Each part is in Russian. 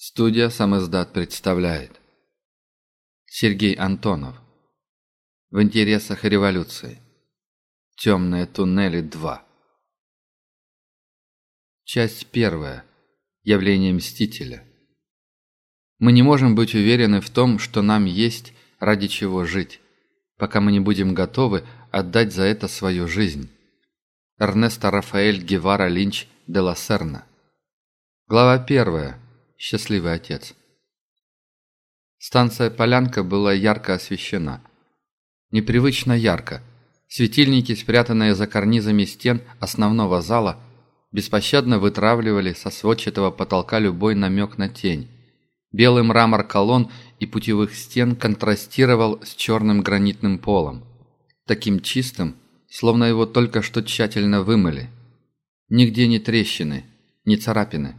Студия «Самиздат» представляет Сергей Антонов В интересах революции Темные туннели 2 Часть первая. Явление Мстителя Мы не можем быть уверены в том, что нам есть ради чего жить, пока мы не будем готовы отдать за это свою жизнь. Эрнесто Рафаэль Гевара Линч де ла Серна Глава первая. Счастливый отец. Станция Полянка была ярко освещена. Непривычно ярко. Светильники, спрятанные за карнизами стен основного зала, беспощадно вытравливали со сводчатого потолка любой намек на тень. Белый мрамор колонн и путевых стен контрастировал с черным гранитным полом. Таким чистым, словно его только что тщательно вымыли. Нигде ни трещины, ни царапины.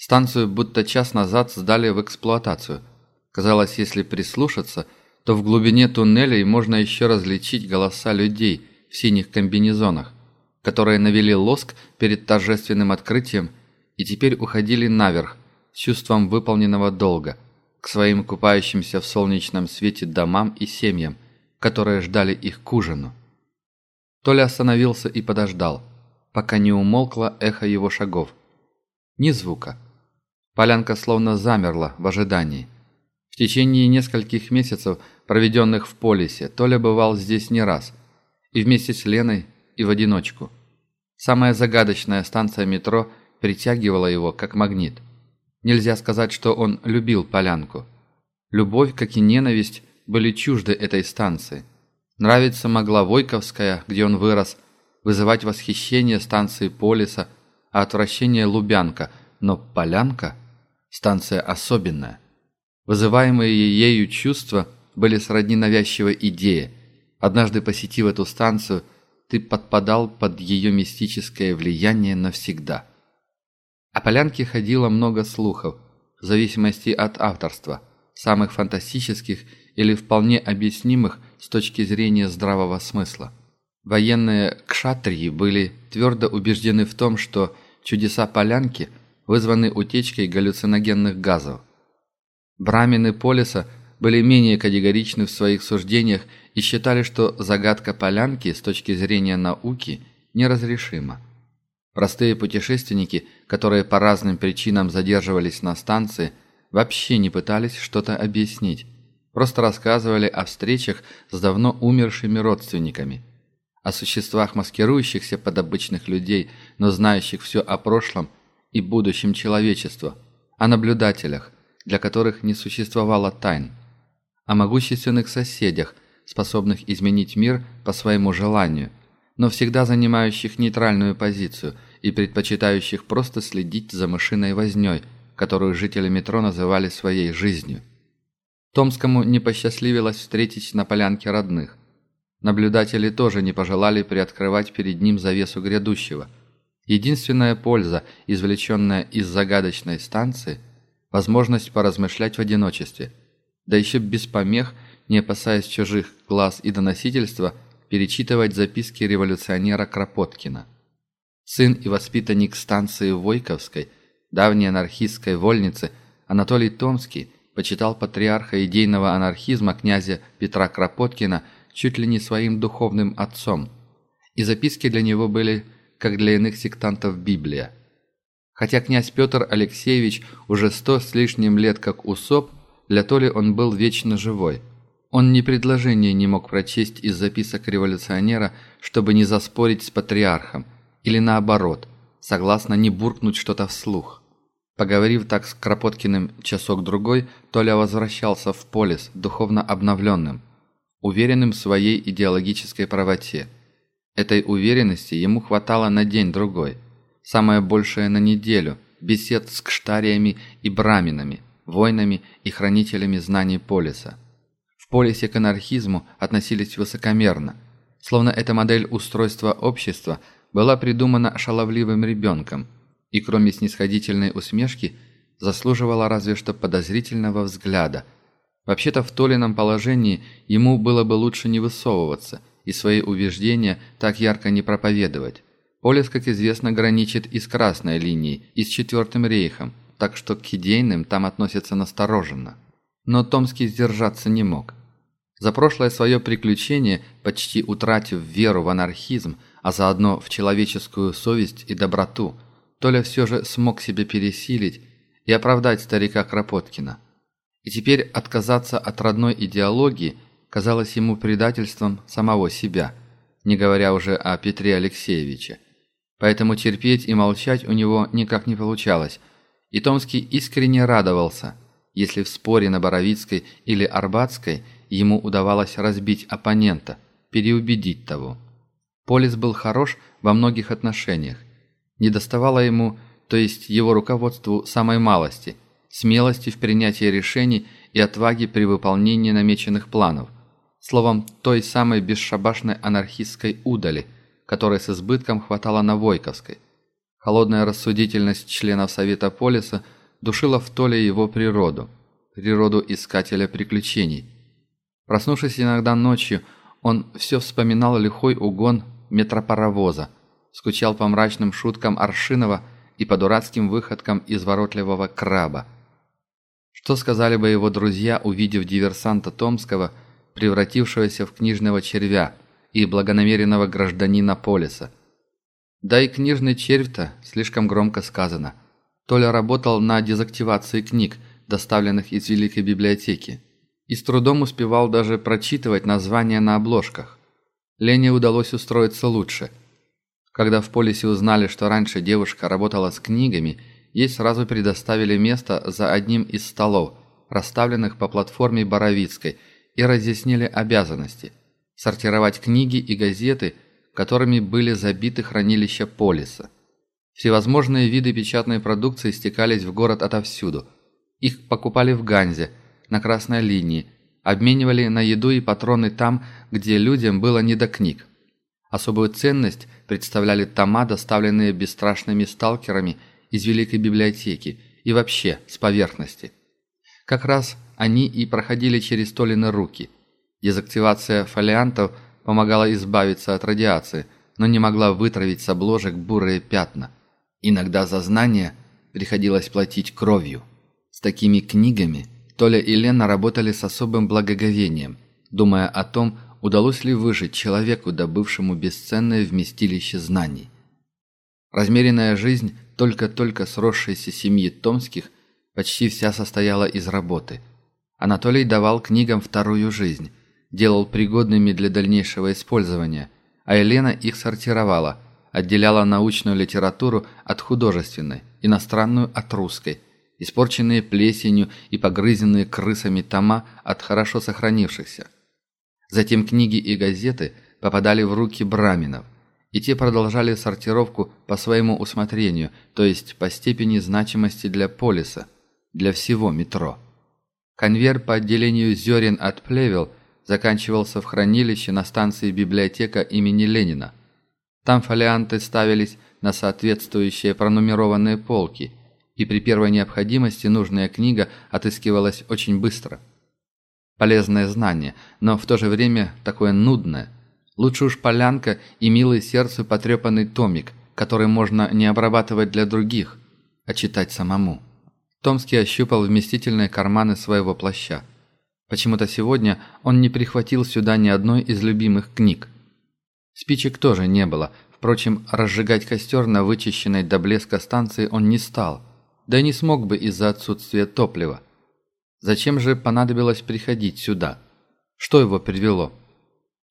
Станцию будто час назад сдали в эксплуатацию. Казалось, если прислушаться, то в глубине туннелей можно еще различить голоса людей в синих комбинезонах, которые навели лоск перед торжественным открытием и теперь уходили наверх с чувством выполненного долга к своим купающимся в солнечном свете домам и семьям, которые ждали их к ужину. Толя остановился и подождал, пока не умолкло эхо его шагов. Ни звука. Полянка словно замерла в ожидании. В течение нескольких месяцев, проведенных в полисе, Толя бывал здесь не раз. И вместе с Леной, и в одиночку. Самая загадочная станция метро притягивала его, как магнит. Нельзя сказать, что он любил Полянку. Любовь, как и ненависть, были чужды этой станции. Нравиться могла Войковская, где он вырос, вызывать восхищение станции Полиса, а отвращение Лубянка, но Полянка – станция особенная. Вызываемые ею чувства были сродни навязчивой идее. Однажды посетив эту станцию, ты подпадал под ее мистическое влияние навсегда. О Полянке ходило много слухов, в зависимости от авторства, самых фантастических или вполне объяснимых с точки зрения здравого смысла. Военные кшатрии были твердо убеждены в том, что чудеса Полянки – вызваны утечкой галлюциногенных газов. Брамины Полиса были менее категоричны в своих суждениях и считали, что загадка полянки с точки зрения науки неразрешима. Простые путешественники, которые по разным причинам задерживались на станции, вообще не пытались что-то объяснить, просто рассказывали о встречах с давно умершими родственниками, о существах, маскирующихся под обычных людей, но знающих все о прошлом – и будущем человечества, о наблюдателях, для которых не существовало тайн, о могущественных соседях, способных изменить мир по своему желанию, но всегда занимающих нейтральную позицию и предпочитающих просто следить за мышиной вознёй, которую жители метро называли своей жизнью. Томскому не посчастливилось встретить на полянке родных. Наблюдатели тоже не пожелали приоткрывать перед ним завесу грядущего – Единственная польза, извлеченная из загадочной станции – возможность поразмышлять в одиночестве, да еще без помех, не опасаясь чужих глаз и доносительства, перечитывать записки революционера Кропоткина. Сын и воспитанник станции Войковской, давней анархистской вольницы, Анатолий Томский почитал патриарха идейного анархизма князя Петра Кропоткина чуть ли не своим духовным отцом, и записки для него были – как для иных сектантов Библия. Хотя князь Петр Алексеевич уже сто с лишним лет как усоп, для Толи он был вечно живой. Он ни предложения не мог прочесть из записок революционера, чтобы не заспорить с патриархом, или наоборот, согласно не буркнуть что-то вслух. Поговорив так с Кропоткиным часок-другой, Толя возвращался в полис духовно обновленным, уверенным в своей идеологической правоте – Этой уверенности ему хватало на день-другой, самое большее на неделю, бесед с кштариями и браминами, воинами и хранителями знаний полиса. В полисе к анархизму относились высокомерно, словно эта модель устройства общества была придумана шаловливым ребенком и кроме снисходительной усмешки заслуживала разве что подозрительного взгляда. Вообще-то в Толином положении ему было бы лучше не высовываться – и свои убеждения так ярко не проповедовать. Полис, как известно, граничит и с Красной линией, и с Четвертым рейхом, так что к идейным там относятся настороженно. Но Томский сдержаться не мог. За прошлое свое приключение, почти утратив веру в анархизм, а заодно в человеческую совесть и доброту, Толя все же смог себя пересилить и оправдать старика Кропоткина. И теперь отказаться от родной идеологии казалось ему предательством самого себя, не говоря уже о Петре Алексеевиче. Поэтому терпеть и молчать у него никак не получалось, и Томский искренне радовался, если в споре на Боровицкой или Арбатской ему удавалось разбить оппонента, переубедить того. Полис был хорош во многих отношениях. Не доставало ему, то есть его руководству, самой малости – смелости в принятии решений и отваги при выполнении намеченных планов. Словом, той самой бесшабашной анархистской удали, которой с избытком хватало на Войковской. Холодная рассудительность членов Совета Полиса душила в Толе его природу, природу искателя приключений. Проснувшись иногда ночью, он все вспоминал лихой угон метропаровоза, скучал по мрачным шуткам Аршинова и по дурацким выходкам изворотливого краба – что сказали бы его друзья, увидев диверсанта Томского, превратившегося в книжного червя и благонамеренного гражданина Полиса? Да и книжный червь-то слишком громко сказано. Толя работал на дезактивации книг, доставленных из Великой библиотеки, и с трудом успевал даже прочитывать названия на обложках. Лене удалось устроиться лучше. Когда в Полисе узнали, что раньше девушка работала с книгами – ей сразу предоставили место за одним из столов, расставленных по платформе Боровицкой, и разъяснили обязанности – сортировать книги и газеты, которыми были забиты хранилища полиса. Всевозможные виды печатной продукции стекались в город отовсюду. Их покупали в Ганзе, на красной линии, обменивали на еду и патроны там, где людям было не до книг. Особую ценность представляли тома, доставленные бесстрашными сталкерами – из Великой библиотеки и вообще с поверхности. Как раз они и проходили через Толины руки. Дезактивация фолиантов помогала избавиться от радиации, но не могла вытравить с обложек бурые пятна. Иногда за знания приходилось платить кровью. С такими книгами Толя и Лена работали с особым благоговением, думая о том, удалось ли выжить человеку, добывшему бесценное вместилище знаний. Размеренная жизнь только-только сросшейся семьи Томских почти вся состояла из работы. Анатолий давал книгам вторую жизнь, делал пригодными для дальнейшего использования, а Елена их сортировала, отделяла научную литературу от художественной, иностранную от русской, испорченные плесенью и погрызенные крысами тома от хорошо сохранившихся. Затем книги и газеты попадали в руки браминов – и те продолжали сортировку по своему усмотрению, то есть по степени значимости для полиса, для всего метро. Конвейер по отделению зерен от плевел заканчивался в хранилище на станции библиотека имени Ленина. Там фолианты ставились на соответствующие пронумерованные полки, и при первой необходимости нужная книга отыскивалась очень быстро. Полезное знание, но в то же время такое нудное – Лучше уж полянка и милый сердцу потрепанный томик, который можно не обрабатывать для других, а читать самому. Томский ощупал вместительные карманы своего плаща. Почему-то сегодня он не прихватил сюда ни одной из любимых книг. Спичек тоже не было, впрочем, разжигать костер на вычищенной до блеска станции он не стал, да и не смог бы из-за отсутствия топлива. Зачем же понадобилось приходить сюда? Что его привело?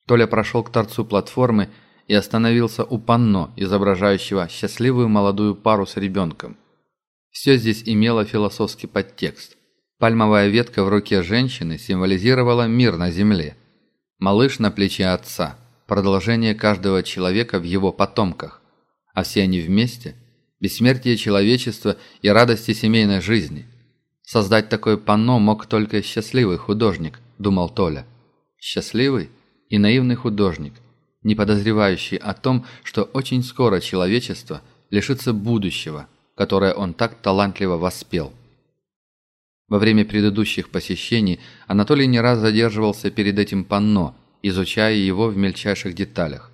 Толя прошел к торцу платформы и остановился у панно, изображающего счастливую молодую пару с ребенком. Все здесь имело философский подтекст. Пальмовая ветка в руке женщины символизировала мир на земле. Малыш на плече отца – продолжение каждого человека в его потомках. А все они вместе – бессмертие человечества и радости семейной жизни. Создать такое панно мог только счастливый художник, думал Толя. Счастливый? и наивный художник, не подозревающий о том, что очень скоро человечество лишится будущего, которое он так талантливо воспел. Во время предыдущих посещений Анатолий не раз задерживался перед этим панно, изучая его в мельчайших деталях.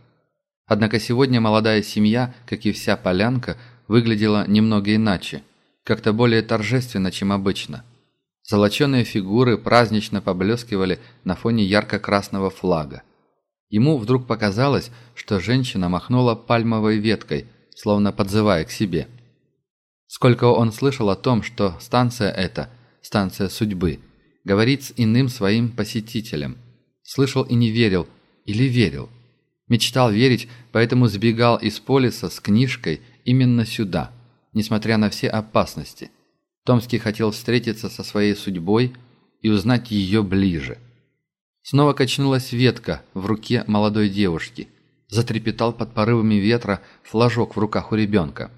Однако сегодня молодая семья, как и вся полянка, выглядела немного иначе. как-то более торжественно, чем обычно. Золоченые фигуры празднично поблескивали на фоне ярко-красного флага. Ему вдруг показалось, что женщина махнула пальмовой веткой, словно подзывая к себе. Сколько он слышал о том, что станция эта, станция судьбы, говорит с иным своим посетителем. Слышал и не верил, или верил. Мечтал верить, поэтому сбегал из полиса с книжкой именно сюда, несмотря на все опасности. Томский хотел встретиться со своей судьбой и узнать ее ближе. Снова качнулась ветка в руке молодой девушки. Затрепетал под порывами ветра флажок в руках у ребенка.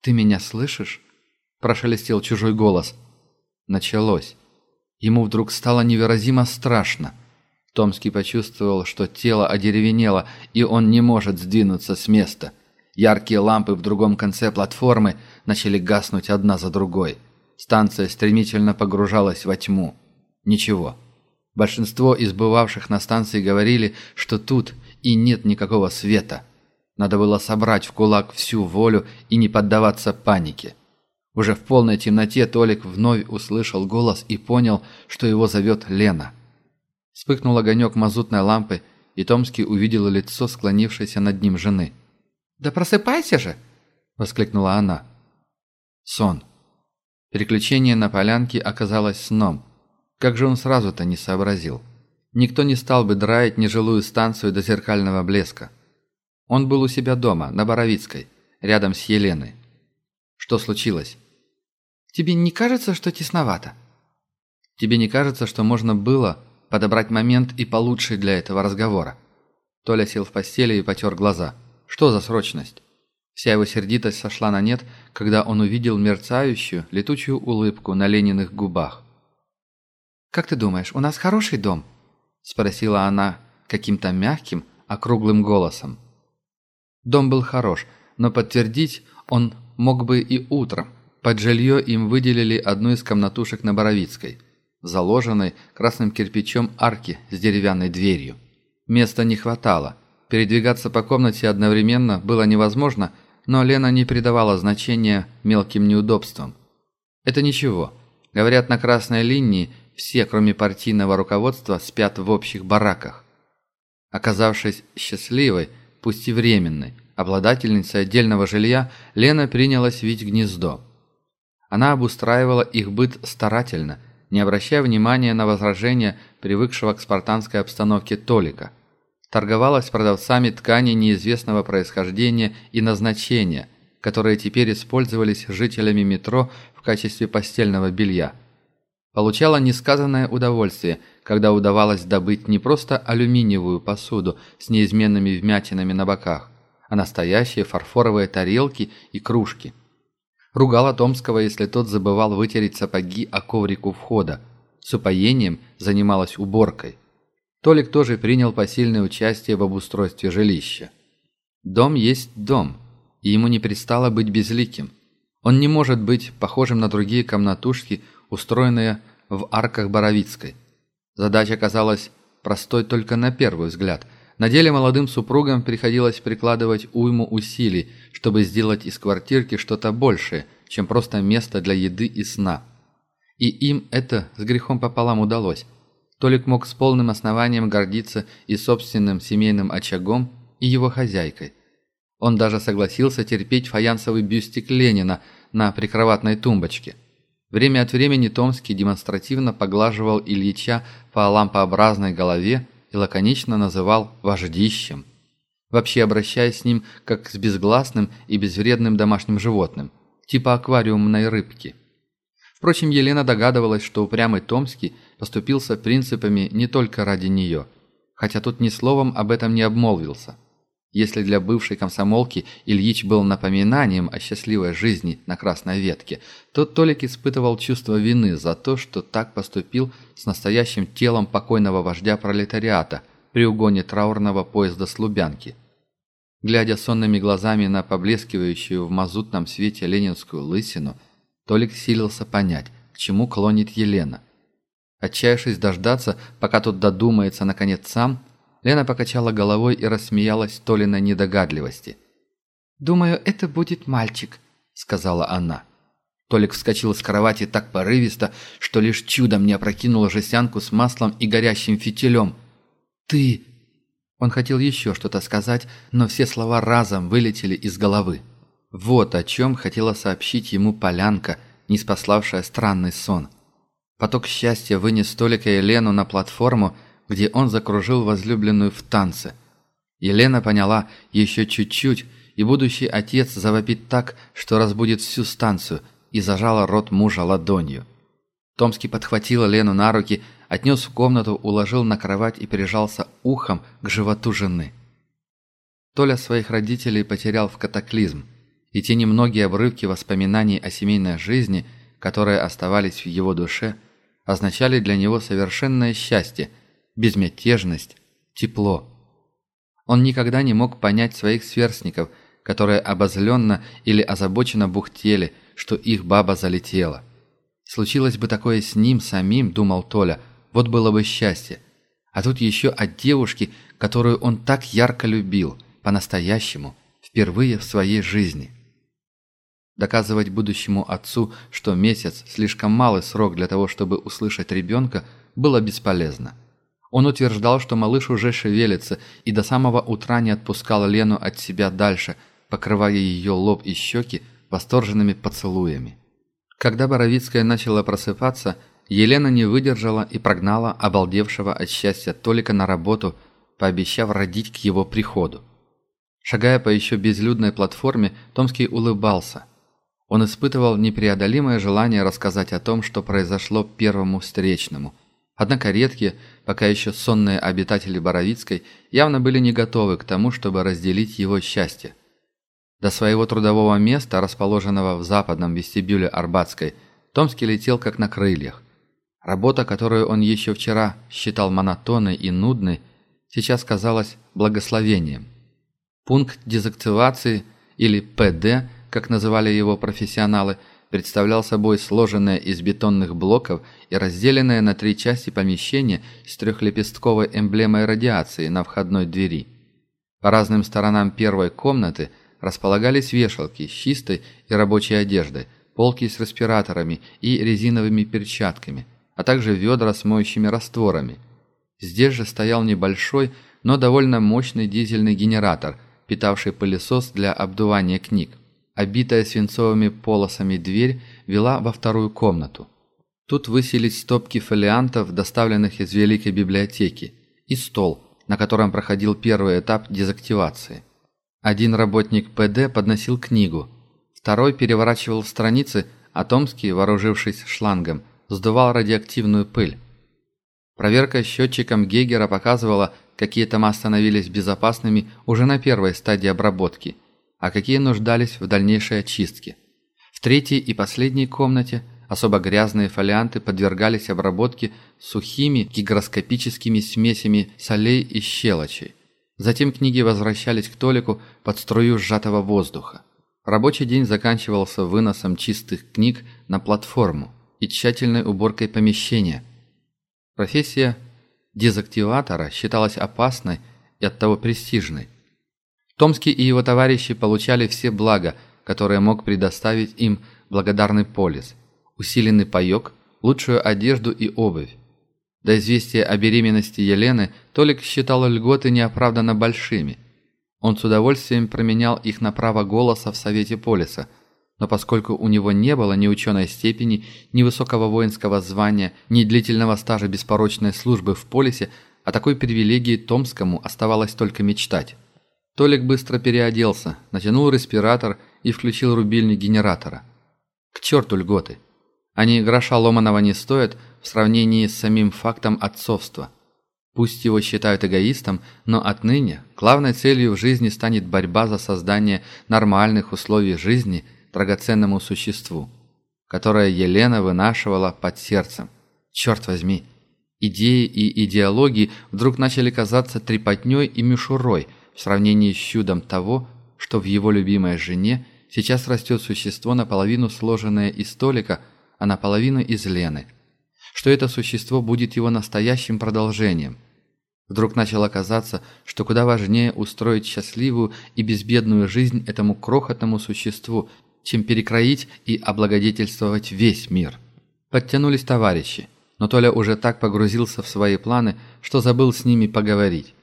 «Ты меня слышишь?» – прошелестел чужой голос. Началось. Ему вдруг стало невыразимо страшно – Томский почувствовал, что тело одеревенело, и он не может сдвинуться с места. Яркие лампы в другом конце платформы начали гаснуть одна за другой. Станция стремительно погружалась во тьму. Ничего. Большинство из бывавших на станции говорили, что тут и нет никакого света. Надо было собрать в кулак всю волю и не поддаваться панике. Уже в полной темноте Толик вновь услышал голос и понял, что его зовет Лена – Вспыхнул огонек мазутной лампы, и Томский увидел лицо склонившейся над ним жены. «Да просыпайся же!» — воскликнула она. Сон. Переключение на полянке оказалось сном. Как же он сразу-то не сообразил? Никто не стал бы драить нежилую станцию до зеркального блеска. Он был у себя дома, на Боровицкой, рядом с Еленой. Что случилось? «Тебе не кажется, что тесновато?» «Тебе не кажется, что можно было подобрать момент и получше для этого разговора. Толя сел в постели и потер глаза. Что за срочность? Вся его сердитость сошла на нет, когда он увидел мерцающую, летучую улыбку на Лениных губах. «Как ты думаешь, у нас хороший дом?» – спросила она каким-то мягким, округлым голосом. Дом был хорош, но подтвердить он мог бы и утром. Под жилье им выделили одну из комнатушек на Боровицкой – заложенной красным кирпичом арки с деревянной дверью. Места не хватало. Передвигаться по комнате одновременно было невозможно, но Лена не придавала значения мелким неудобствам. Это ничего. Говорят, на красной линии все, кроме партийного руководства, спят в общих бараках. Оказавшись счастливой, пусть и временной, обладательницей отдельного жилья, Лена принялась вить гнездо. Она обустраивала их быт старательно – не обращая внимания на возражения привыкшего к спартанской обстановке Толика. Торговалась продавцами тканей неизвестного происхождения и назначения, которые теперь использовались жителями метро в качестве постельного белья. Получала несказанное удовольствие, когда удавалось добыть не просто алюминиевую посуду с неизменными вмятинами на боках, а настоящие фарфоровые тарелки и кружки – Ругала Томского, если тот забывал вытереть сапоги о коврик у входа. С упоением занималась уборкой. Толик тоже принял посильное участие в обустройстве жилища. Дом есть дом, и ему не пристало быть безликим. Он не может быть похожим на другие комнатушки, устроенные в арках Боровицкой. Задача казалась простой только на первый взгляд – на деле молодым супругам приходилось прикладывать уйму усилий, чтобы сделать из квартирки что-то большее, чем просто место для еды и сна. И им это с грехом пополам удалось. Толик мог с полным основанием гордиться и собственным семейным очагом, и его хозяйкой. Он даже согласился терпеть фаянсовый бюстик Ленина на прикроватной тумбочке. Время от времени Томский демонстративно поглаживал Ильича по лампообразной голове, и лаконично называл «вождищем», вообще обращаясь с ним как с безгласным и безвредным домашним животным, типа аквариумной рыбки. Впрочем, Елена догадывалась, что упрямый Томский поступился принципами не только ради нее, хотя тут ни словом об этом не обмолвился – если для бывшей комсомолки Ильич был напоминанием о счастливой жизни на красной ветке, то Толик испытывал чувство вины за то, что так поступил с настоящим телом покойного вождя пролетариата при угоне траурного поезда с Лубянки. Глядя сонными глазами на поблескивающую в мазутном свете ленинскую лысину, Толик силился понять, к чему клонит Елена. Отчаявшись дождаться, пока тот додумается наконец сам, Лена покачала головой и рассмеялась Толиной недогадливости. «Думаю, это будет мальчик», — сказала она. Толик вскочил с кровати так порывисто, что лишь чудом не опрокинул жестянку с маслом и горящим фитилем. «Ты...» Он хотел еще что-то сказать, но все слова разом вылетели из головы. Вот о чем хотела сообщить ему полянка, не спаславшая странный сон. Поток счастья вынес Толика и Лену на платформу, где он закружил возлюбленную в танце. Елена поняла еще чуть-чуть, и будущий отец завопит так, что разбудит всю станцию – и зажала рот мужа ладонью. Томский подхватил Лену на руки, отнес в комнату, уложил на кровать и прижался ухом к животу жены. Толя своих родителей потерял в катаклизм, и те немногие обрывки воспоминаний о семейной жизни, которые оставались в его душе, означали для него совершенное счастье, безмятежность, тепло. Он никогда не мог понять своих сверстников, которые обозленно или озабоченно бухтели – что их баба залетела. Случилось бы такое с ним самим, думал Толя, вот было бы счастье. А тут еще от девушки, которую он так ярко любил, по-настоящему, впервые в своей жизни. Доказывать будущему отцу, что месяц – слишком малый срок для того, чтобы услышать ребенка, было бесполезно. Он утверждал, что малыш уже шевелится, и до самого утра не отпускал Лену от себя дальше, покрывая ее лоб и щеки восторженными поцелуями. Когда Боровицкая начала просыпаться, Елена не выдержала и прогнала обалдевшего от счастья Толика на работу, пообещав родить к его приходу. Шагая по еще безлюдной платформе, Томский улыбался. Он испытывал непреодолимое желание рассказать о том, что произошло первому встречному. Однако редкие, пока еще сонные обитатели Боровицкой явно были не готовы к тому, чтобы разделить его счастье. До своего трудового места, расположенного в западном вестибюле Арбатской, Томский летел как на крыльях. Работа, которую он еще вчера считал монотонной и нудной, сейчас казалась благословением. Пункт дезактивации, или ПД, как называли его профессионалы, представлял собой сложенное из бетонных блоков и разделенное на три части помещение с трехлепестковой эмблемой радиации на входной двери. По разным сторонам первой комнаты – располагались вешалки с чистой и рабочей одеждой, полки с респираторами и резиновыми перчатками, а также ведра с моющими растворами. Здесь же стоял небольшой, но довольно мощный дизельный генератор, питавший пылесос для обдувания книг. Обитая свинцовыми полосами дверь вела во вторую комнату. Тут высились стопки фолиантов, доставленных из Великой библиотеки, и стол, на котором проходил первый этап дезактивации. Один работник ПД подносил книгу, второй переворачивал страницы, а Томский, вооружившись шлангом, сдувал радиоактивную пыль. Проверка счетчиком Гейгера показывала, какие тома становились безопасными уже на первой стадии обработки, а какие нуждались в дальнейшей очистке. В третьей и последней комнате особо грязные фолианты подвергались обработке сухими гигроскопическими смесями солей и щелочей. Затем книги возвращались к Толику под струю сжатого воздуха. Рабочий день заканчивался выносом чистых книг на платформу и тщательной уборкой помещения. Профессия дезактиватора считалась опасной и оттого престижной. Томский и его товарищи получали все блага, которые мог предоставить им благодарный полис, усиленный паёк, лучшую одежду и обувь. До известия о беременности Елены Толик считал льготы неоправданно большими. Он с удовольствием променял их на право голоса в Совете Полиса, но поскольку у него не было ни ученой степени, ни высокого воинского звания, ни длительного стажа беспорочной службы в Полисе, о такой привилегии Томскому оставалось только мечтать. Толик быстро переоделся, натянул респиратор и включил рубильник генератора. К черту льготы! Они гроша ломаного не стоят в сравнении с самим фактом отцовства. Пусть его считают эгоистом, но отныне главной целью в жизни станет борьба за создание нормальных условий жизни драгоценному существу, которое Елена вынашивала под сердцем. Черт возьми! Идеи и идеологии вдруг начали казаться трепотней и мишурой в сравнении с чудом того, что в его любимой жене сейчас растет существо наполовину сложенное из столика – а наполовину из Лены. Что это существо будет его настоящим продолжением. Вдруг начало казаться, что куда важнее устроить счастливую и безбедную жизнь этому крохотному существу, чем перекроить и облагодетельствовать весь мир. Подтянулись товарищи, но Толя уже так погрузился в свои планы, что забыл с ними поговорить.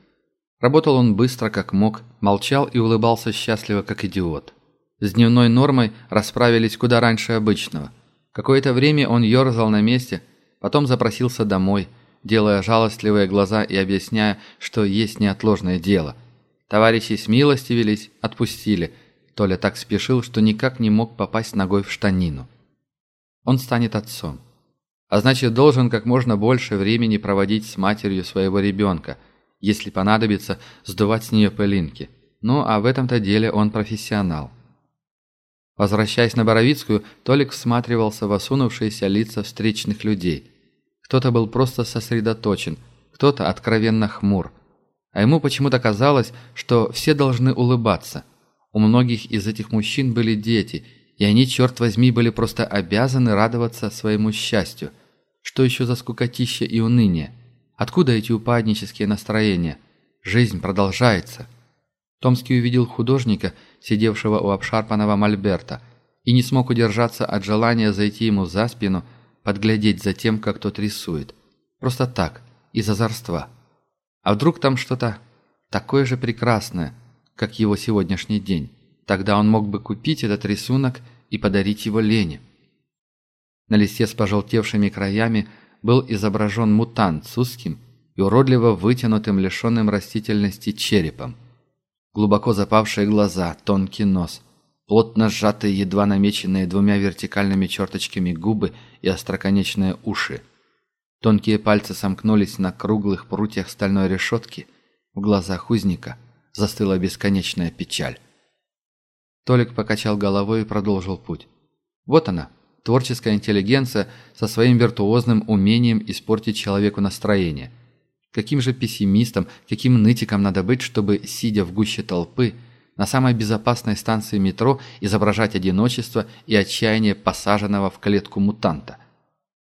Работал он быстро, как мог, молчал и улыбался счастливо, как идиот. С дневной нормой расправились куда раньше обычного. Какое-то время он ерзал на месте, потом запросился домой, делая жалостливые глаза и объясняя, что есть неотложное дело. Товарищи смилостивились, отпустили. Толя так спешил, что никак не мог попасть ногой в штанину. Он станет отцом. А значит, должен как можно больше времени проводить с матерью своего ребенка, если понадобится сдувать с нее пылинки. Ну, а в этом-то деле он профессионал. Возвращаясь на Боровицкую, Толик всматривался в осунувшиеся лица встречных людей. Кто-то был просто сосредоточен, кто-то откровенно хмур. А ему почему-то казалось, что все должны улыбаться. У многих из этих мужчин были дети, и они, черт возьми, были просто обязаны радоваться своему счастью. Что еще за скукотища и уныние? Откуда эти упаднические настроения? Жизнь продолжается. Томский увидел художника, сидевшего у обшарпанного мольберта, и не смог удержаться от желания зайти ему за спину, подглядеть за тем, как тот рисует. Просто так, из озорства. А вдруг там что-то такое же прекрасное, как его сегодняшний день? Тогда он мог бы купить этот рисунок и подарить его Лене. На листе с пожелтевшими краями был изображен мутант с узким и уродливо вытянутым лишенным растительности черепом. Глубоко запавшие глаза, тонкий нос, плотно сжатые, едва намеченные двумя вертикальными черточками губы и остроконечные уши. Тонкие пальцы сомкнулись на круглых прутьях стальной решетки. В глазах узника застыла бесконечная печаль. Толик покачал головой и продолжил путь. Вот она, творческая интеллигенция со своим виртуозным умением испортить человеку настроение – Каким же пессимистом, каким нытиком надо быть, чтобы, сидя в гуще толпы, на самой безопасной станции метро изображать одиночество и отчаяние посаженного в клетку мутанта.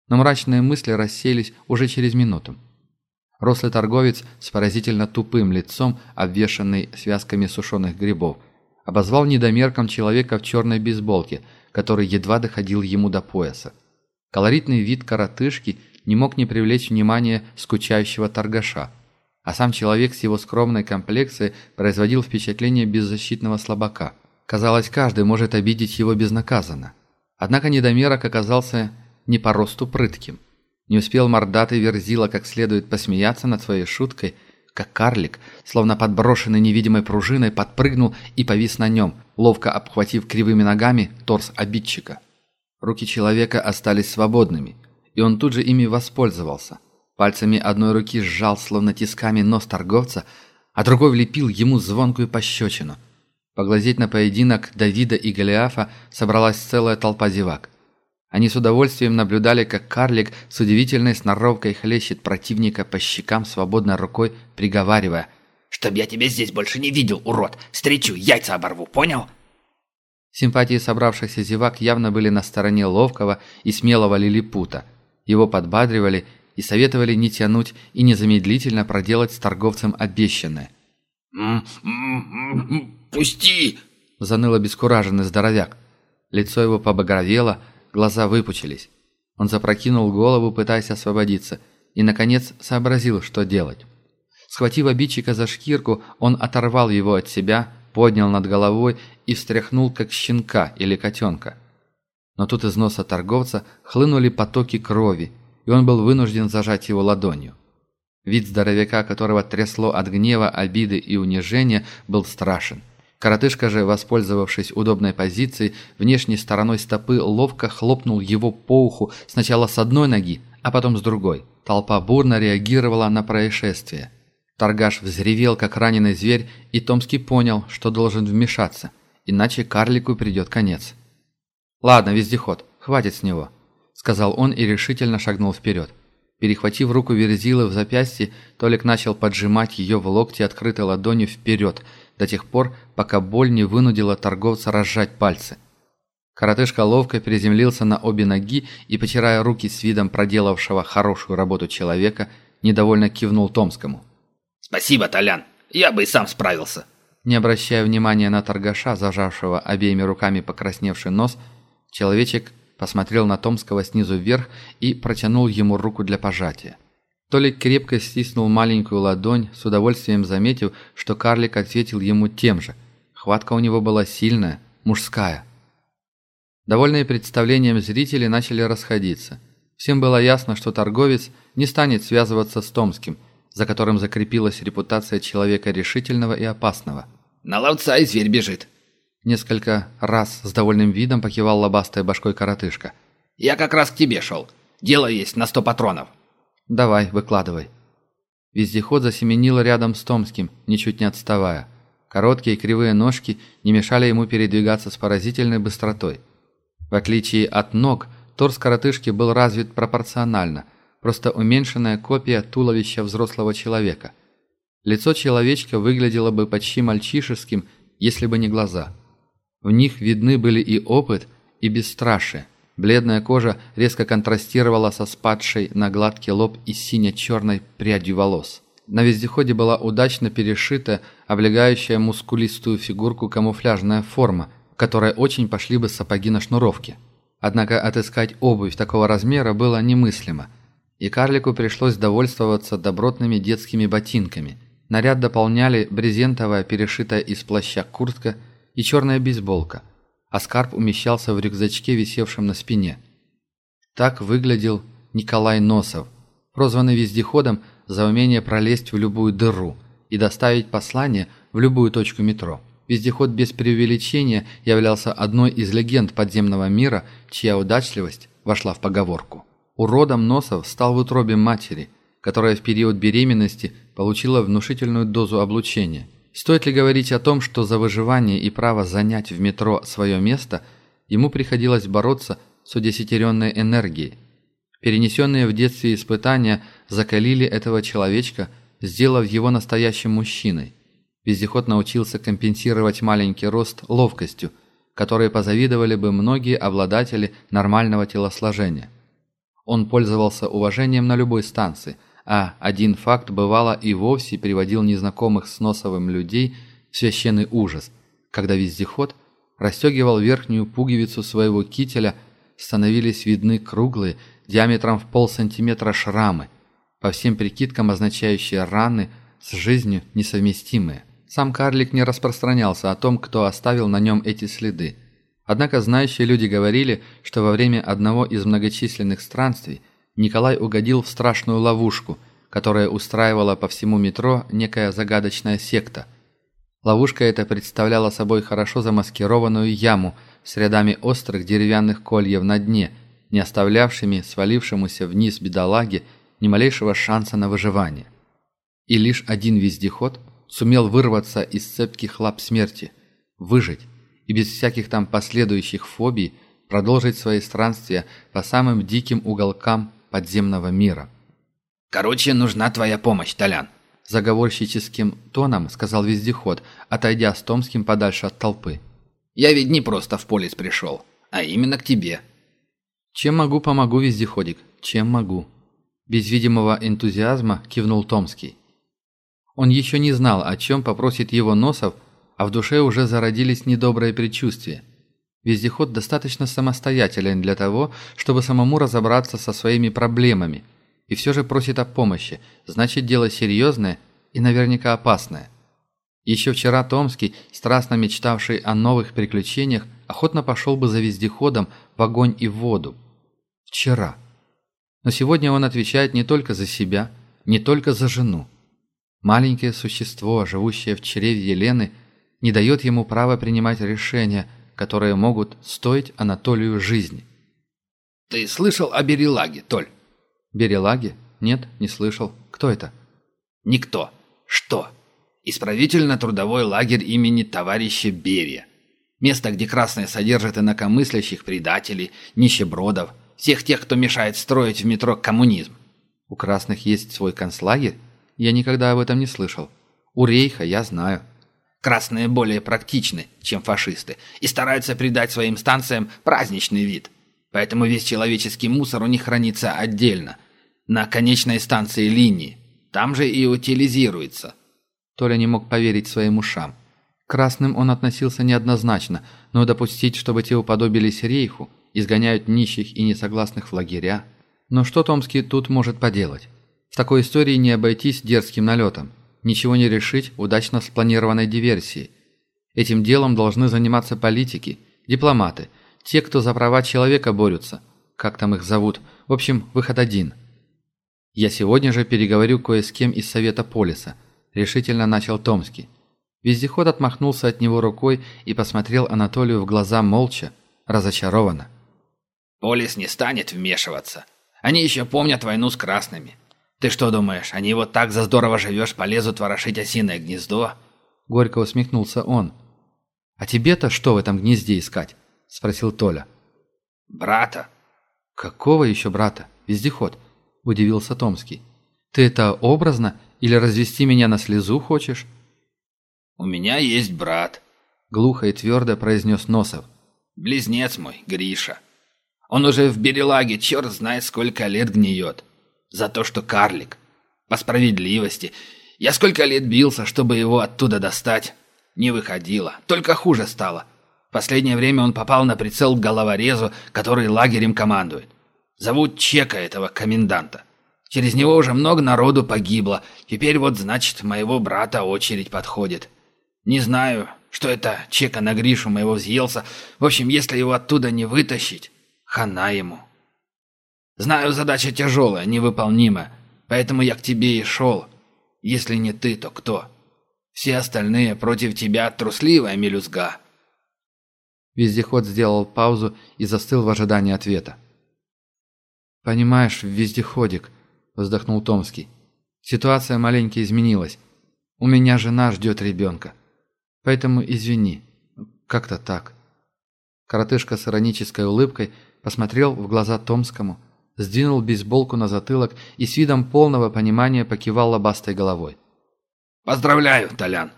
Но мрачные мысли рассеялись уже через минуту. Рослый торговец с поразительно тупым лицом, обвешанный связками сушеных грибов, обозвал недомерком человека в черной бейсболке, который едва доходил ему до пояса. Колоритный вид коротышки – не мог не привлечь внимание скучающего торгаша, а сам человек с его скромной комплекцией производил впечатление беззащитного слабака. Казалось, каждый может обидеть его безнаказанно. Однако недомерок оказался не по росту прытким. Не успел мордатый верзила как следует посмеяться над своей шуткой, как карлик, словно подброшенный невидимой пружиной, подпрыгнул и повис на нем, ловко обхватив кривыми ногами торс обидчика. Руки человека остались свободными – и он тут же ими воспользовался. Пальцами одной руки сжал, словно тисками, нос торговца, а другой влепил ему звонкую пощечину. Поглазеть на поединок Давида и Голиафа собралась целая толпа зевак. Они с удовольствием наблюдали, как карлик с удивительной сноровкой хлещет противника по щекам свободной рукой, приговаривая «Чтоб я тебя здесь больше не видел, урод! Встречу, яйца оборву, понял?» Симпатии собравшихся зевак явно были на стороне ловкого и смелого лилипута – его подбадривали и советовали не тянуть и незамедлительно проделать с торговцем обещанное. «Пусти!» – заныл обескураженный здоровяк. Лицо его побагровело, глаза выпучились. Он запрокинул голову, пытаясь освободиться, и, наконец, сообразил, что делать. Схватив обидчика за шкирку, он оторвал его от себя, поднял над головой и встряхнул, как щенка или котенка. Но тут из носа торговца хлынули потоки крови, и он был вынужден зажать его ладонью. Вид здоровяка, которого трясло от гнева, обиды и унижения, был страшен. Коротышка же, воспользовавшись удобной позицией, внешней стороной стопы ловко хлопнул его по уху сначала с одной ноги, а потом с другой. Толпа бурно реагировала на происшествие. Торгаш взревел, как раненый зверь, и Томский понял, что должен вмешаться, иначе карлику придет конец. «Ладно, вездеход, хватит с него», — сказал он и решительно шагнул вперед. Перехватив руку Верзилы в запястье, Толик начал поджимать ее в локте открытой ладонью вперед, до тех пор, пока боль не вынудила торговца разжать пальцы. Коротышка ловко приземлился на обе ноги и, потирая руки с видом проделавшего хорошую работу человека, недовольно кивнул Томскому. «Спасибо, Толян, я бы и сам справился». Не обращая внимания на торгаша, зажавшего обеими руками покрасневший нос, человечек посмотрел на Томского снизу вверх и протянул ему руку для пожатия. Толик крепко стиснул маленькую ладонь, с удовольствием заметив, что карлик ответил ему тем же. Хватка у него была сильная, мужская. Довольные представлением зрители начали расходиться. Всем было ясно, что торговец не станет связываться с Томским, за которым закрепилась репутация человека решительного и опасного. «На ловца и зверь бежит!» Несколько раз с довольным видом покивал лобастой башкой коротышка. «Я как раз к тебе шел. Дело есть на сто патронов». «Давай, выкладывай». Вездеход засеменил рядом с Томским, ничуть не отставая. Короткие кривые ножки не мешали ему передвигаться с поразительной быстротой. В отличие от ног, торс коротышки был развит пропорционально, просто уменьшенная копия туловища взрослого человека. Лицо человечка выглядело бы почти мальчишеским, если бы не глаза. В них видны были и опыт, и бесстрашие. Бледная кожа резко контрастировала со спадшей на гладкий лоб и сине-черной прядью волос. На вездеходе была удачно перешита облегающая мускулистую фигурку камуфляжная форма, которой очень пошли бы сапоги на шнуровке. Однако отыскать обувь такого размера было немыслимо, и карлику пришлось довольствоваться добротными детскими ботинками. Наряд дополняли брезентовая, перешитая из плаща куртка и черная бейсболка – а скарб умещался в рюкзачке, висевшем на спине. Так выглядел Николай Носов, прозванный вездеходом за умение пролезть в любую дыру и доставить послание в любую точку метро. Вездеход без преувеличения являлся одной из легенд подземного мира, чья удачливость вошла в поговорку. Уродом Носов стал в утробе матери, которая в период беременности получила внушительную дозу облучения. Стоит ли говорить о том, что за выживание и право занять в метро свое место ему приходилось бороться с удесятеренной энергией? Перенесенные в детстве испытания закалили этого человечка, сделав его настоящим мужчиной. Вездеход научился компенсировать маленький рост ловкостью, которой позавидовали бы многие обладатели нормального телосложения. Он пользовался уважением на любой станции – а один факт бывало и вовсе приводил незнакомых с Носовым людей в священный ужас, когда вездеход расстегивал верхнюю пуговицу своего кителя, становились видны круглые, диаметром в полсантиметра шрамы, по всем прикидкам означающие раны с жизнью несовместимые. Сам карлик не распространялся о том, кто оставил на нем эти следы. Однако знающие люди говорили, что во время одного из многочисленных странствий – Николай угодил в страшную ловушку, которая устраивала по всему метро некая загадочная секта. Ловушка эта представляла собой хорошо замаскированную яму с рядами острых деревянных кольев на дне, не оставлявшими свалившемуся вниз бедолаге ни малейшего шанса на выживание. И лишь один вездеход сумел вырваться из цепких лап смерти, выжить и без всяких там последующих фобий продолжить свои странствия по самым диким уголкам подземного мира. «Короче, нужна твоя помощь, Толян», – заговорщическим тоном сказал вездеход, отойдя с Томским подальше от толпы. «Я ведь не просто в полис пришел, а именно к тебе». «Чем могу, помогу, вездеходик, чем могу». Без видимого энтузиазма кивнул Томский. Он еще не знал, о чем попросит его Носов, а в душе уже зародились недобрые предчувствия. Вездеход достаточно самостоятелен для того, чтобы самому разобраться со своими проблемами, и все же просит о помощи, значит дело серьезное и наверняка опасное. Еще вчера Томский, страстно мечтавший о новых приключениях, охотно пошел бы за вездеходом в огонь и в воду. Вчера. Но сегодня он отвечает не только за себя, не только за жену. Маленькое существо, живущее в чреве Елены, не дает ему права принимать решения – которые могут стоить Анатолию жизни. «Ты слышал о Берелаге, Толь?» «Берелаге? Нет, не слышал. Кто это?» «Никто. Что? Исправительно-трудовой лагерь имени товарища Берия. Место, где красные содержат инакомыслящих предателей, нищебродов, всех тех, кто мешает строить в метро коммунизм. У красных есть свой концлагерь? Я никогда об этом не слышал. У Рейха я знаю. Красные более практичны, чем фашисты, и стараются придать своим станциям праздничный вид. Поэтому весь человеческий мусор у них хранится отдельно, на конечной станции линии. Там же и утилизируется. Толя не мог поверить своим ушам. красным он относился неоднозначно, но допустить, чтобы те уподобились рейху, изгоняют нищих и несогласных в лагеря. Но что Томский тут может поделать? В такой истории не обойтись дерзким налетом. Ничего не решить удачно спланированной диверсией. Этим делом должны заниматься политики, дипломаты, те, кто за права человека борются. Как там их зовут? В общем, выход один. Я сегодня же переговорю кое с кем из Совета Полиса, решительно начал Томский. Вездеход отмахнулся от него рукой и посмотрел Анатолию в глаза молча, разочарованно. «Полис не станет вмешиваться. Они еще помнят войну с красными. Ты что думаешь, они вот так за здорово живешь полезут ворошить осиное гнездо?» Горько усмехнулся он. «А тебе-то что в этом гнезде искать?» – спросил Толя. «Брата». «Какого еще брата? Вездеход?» – удивился Томский. «Ты это образно или развести меня на слезу хочешь?» «У меня есть брат», – глухо и твердо произнес Носов. «Близнец мой, Гриша. Он уже в Берелаге черт знает сколько лет гниет. За то, что карлик. По справедливости. Я сколько лет бился, чтобы его оттуда достать. Не выходило. Только хуже стало. Последнее время он попал на прицел к головорезу, который лагерем командует. Зовут Чека этого коменданта. Через него уже много народу погибло. Теперь вот, значит, моего брата очередь подходит. Не знаю, что это Чека на Гришу моего взъелся. В общем, если его оттуда не вытащить, хана ему. Знаю, задача тяжелая, невыполнимая, поэтому я к тебе и шел. Если не ты, то кто? Все остальные против тебя трусливая мелюзга». Вездеход сделал паузу и застыл в ожидании ответа. «Понимаешь, вездеходик», — вздохнул Томский. «Ситуация маленько изменилась. У меня жена ждет ребенка. Поэтому извини. Как-то так». Коротышка с иронической улыбкой посмотрел в глаза Томскому, сдвинул бейсболку на затылок и с видом полного понимания покивал лобастой головой. «Поздравляю, Толян!»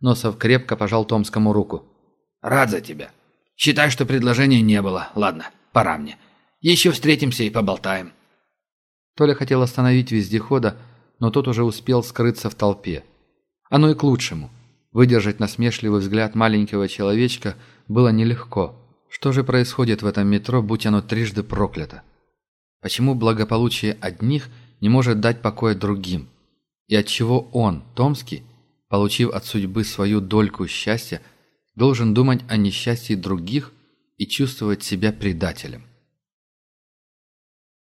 Носов крепко пожал Томскому руку. «Рад за тебя. Считай, что предложения не было. Ладно, пора мне. Еще встретимся и поболтаем». Толя хотел остановить вездехода, но тот уже успел скрыться в толпе. Оно и к лучшему. Выдержать насмешливый взгляд маленького человечка было нелегко. Что же происходит в этом метро, будь оно трижды проклято? Почему благополучие одних не может дать покоя другим? И отчего он, Томский, получив от судьбы свою дольку счастья, должен думать о несчастье других и чувствовать себя предателем?